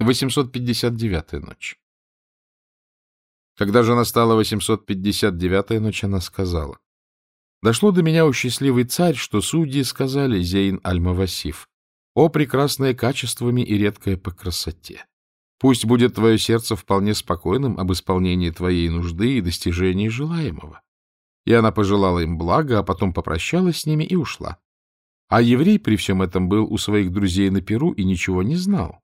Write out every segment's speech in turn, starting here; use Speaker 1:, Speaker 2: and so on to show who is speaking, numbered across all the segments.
Speaker 1: 859-я ночь. Когда же настала 859-я ночь, она сказала, «Дошло до меня, у счастливый царь, что судьи сказали Зейн Аль-Мавасиф, о прекрасное качествами и редкое по красоте. Пусть будет твое сердце вполне спокойным об исполнении твоей нужды и достижении желаемого». И она пожелала им блага, а потом попрощалась с ними и ушла. А еврей при всем этом был у своих друзей на Перу и ничего не знал.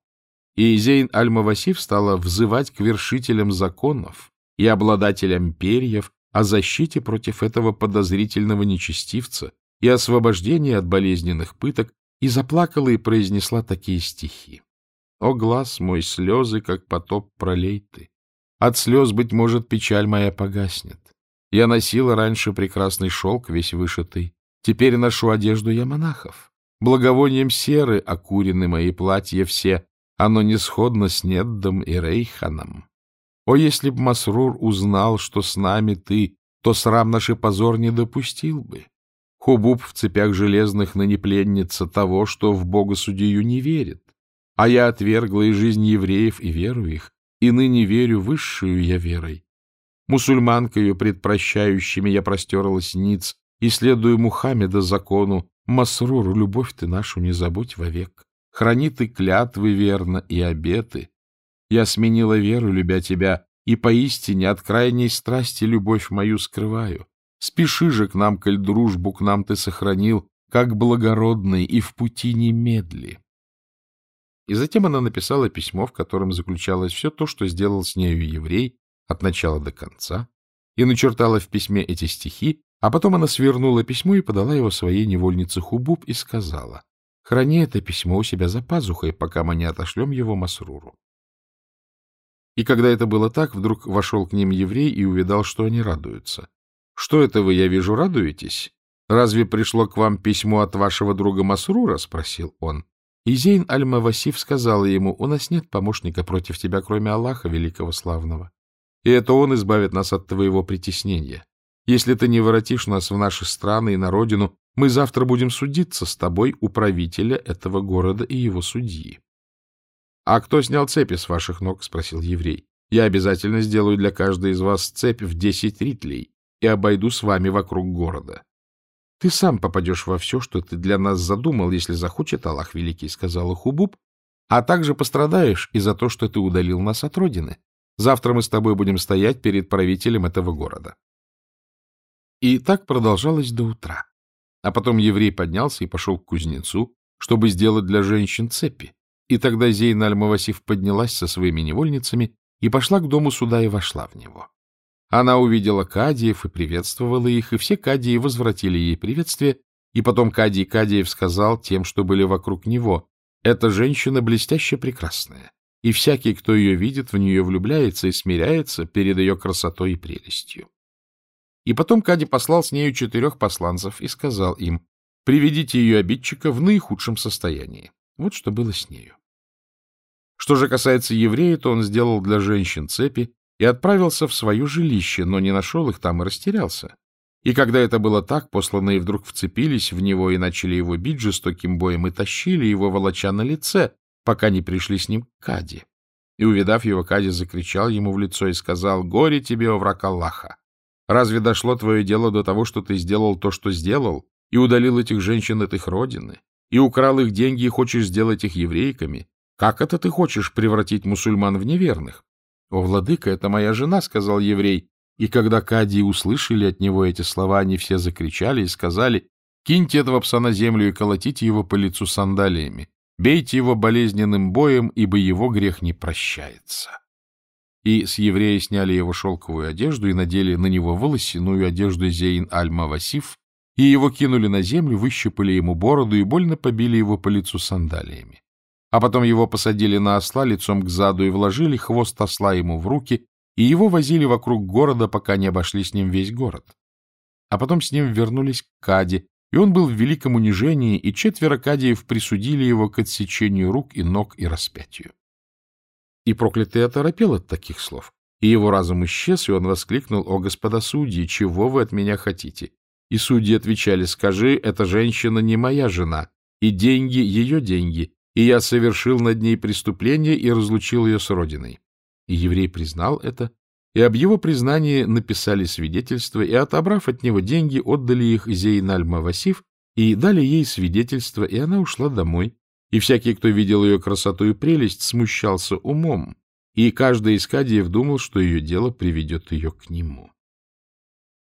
Speaker 1: И Зейн Аль-Мавасиф стала взывать к вершителям законов и обладателям перьев о защите против этого подозрительного нечестивца и освобождении от болезненных пыток, и заплакала и произнесла такие стихи. «О, глаз мой, слезы, как потоп пролей ты! От слез, быть может, печаль моя погаснет. Я носила раньше прекрасный шелк, весь вышитый. Теперь ношу одежду я монахов. Благовонием серы окурены мои платья все, оно не сходно с Неддом и Рейханом. О, если б Масрур узнал, что с нами ты, то срам наш и позор не допустил бы. Хубуб в цепях железных ныне пленница того, что в Бога-судью не верит. А я отвергла и жизнь евреев, и веру их, и ныне верю высшую я верой. Мусульманкою предпрощающими я простерлась ниц, и, следуя Мухаммеда закону, Масрур, любовь ты нашу не забудь вовек. Храни ты клятвы верно и обеты. Я сменила веру, любя тебя, и поистине от крайней страсти любовь мою скрываю. Спеши же к нам, коль дружбу к нам ты сохранил, как благородный, и в пути не медли. И затем она написала письмо, в котором заключалось все то, что сделал с нею еврей от начала до конца, и начертала в письме эти стихи, а потом она свернула письмо и подала его своей невольнице Хубуб и сказала, Храни это письмо у себя за пазухой, пока мы не отошлем его Масруру. И когда это было так, вдруг вошел к ним еврей и увидал, что они радуются. — Что это вы, я вижу, радуетесь? Разве пришло к вам письмо от вашего друга Масрура? — спросил он. И Зейн Аль-Мавасиф сказал ему, — У нас нет помощника против тебя, кроме Аллаха Великого Славного. И это он избавит нас от твоего притеснения. Если ты не воротишь нас в наши страны и на родину, мы завтра будем судиться с тобой, управителя этого города и его судьи. — А кто снял цепи с ваших ног? — спросил еврей. — Я обязательно сделаю для каждой из вас цепь в десять ритлей и обойду с вами вокруг города. — Ты сам попадешь во все, что ты для нас задумал, если захочет Аллах Великий, — сказала Хубуб, — а также пострадаешь и за то, что ты удалил нас от родины. Завтра мы с тобой будем стоять перед правителем этого города. И так продолжалось до утра. А потом еврей поднялся и пошел к кузнецу, чтобы сделать для женщин цепи. И тогда Зейн Аль-Мавасиф поднялась со своими невольницами и пошла к дому суда и вошла в него. Она увидела кадиев и приветствовала их, и все кадии возвратили ей приветствие, и потом кадий Кадиев сказал тем, что были вокруг него, «Эта женщина блестяще прекрасная, и всякий, кто ее видит, в нее влюбляется и смиряется перед ее красотой и прелестью». И потом Кади послал с нею четырех посланцев и сказал им, приведите ее обидчика в наихудшем состоянии. Вот что было с нею. Что же касается еврея, то он сделал для женщин цепи и отправился в свое жилище, но не нашел их там и растерялся. И когда это было так, посланные вдруг вцепились в него и начали его бить жестоким боем и тащили его, волоча на лице, пока не пришли с ним к Кади. И, увидав его, Кади закричал ему в лицо и сказал, «Горе тебе, о враг Аллаха! Разве дошло твое дело до того, что ты сделал то, что сделал, и удалил этих женщин от их родины, и украл их деньги и хочешь сделать их еврейками? Как это ты хочешь превратить мусульман в неверных? — О, владыка, это моя жена, — сказал еврей. И когда Кадии услышали от него эти слова, они все закричали и сказали, «Киньте этого пса на землю и колотите его по лицу сандалиями. Бейте его болезненным боем, ибо его грех не прощается» и с еврея сняли его шелковую одежду и надели на него волосяную одежду Зейн Аль-Мавасиф, и его кинули на землю, выщипали ему бороду и больно побили его по лицу сандалиями. А потом его посадили на осла лицом к заду и вложили хвост осла ему в руки, и его возили вокруг города, пока не обошли с ним весь город. А потом с ним вернулись к Каде, и он был в великом унижении, и четверо кадиев присудили его к отсечению рук и ног и распятию. И проклятый оторопел от таких слов. И его разум исчез, и он воскликнул, «О, господа судьи, чего вы от меня хотите?» И судьи отвечали, «Скажи, эта женщина не моя жена, и деньги — ее деньги, и я совершил над ней преступление и разлучил ее с родиной. И еврей признал это, и об его признании написали свидетельство, и, отобрав от него деньги, отдали их Зейн аль-Мавасиф, и дали ей свидетельство, и она ушла домой. И всякий, кто видел ее красоту и прелесть, смущался умом, и каждый из кадиев думал, что ее дело приведет ее к нему.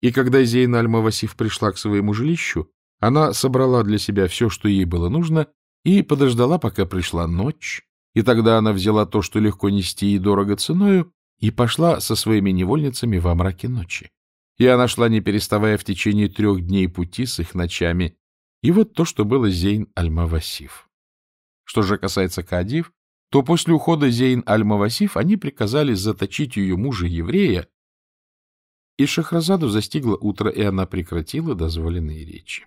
Speaker 1: И когда Зейн аль-Мавасиф пришла к своему жилищу, она собрала для себя все, что ей было нужно, и подождала, пока пришла ночь, и тогда она взяла то, что легко нести и дорого ценою, и пошла со своими невольницами во мраке ночи. И она шла, не переставая в течение трех дней пути с их ночами. И вот то, что было Зейн Аль-Мавасиф. Что же касается Кадиев, то после ухода Зейн Аль-Мавасиф они приказали заточить ее мужа-еврея, и Шахразаду застигло утро, и она прекратила дозволенные речи.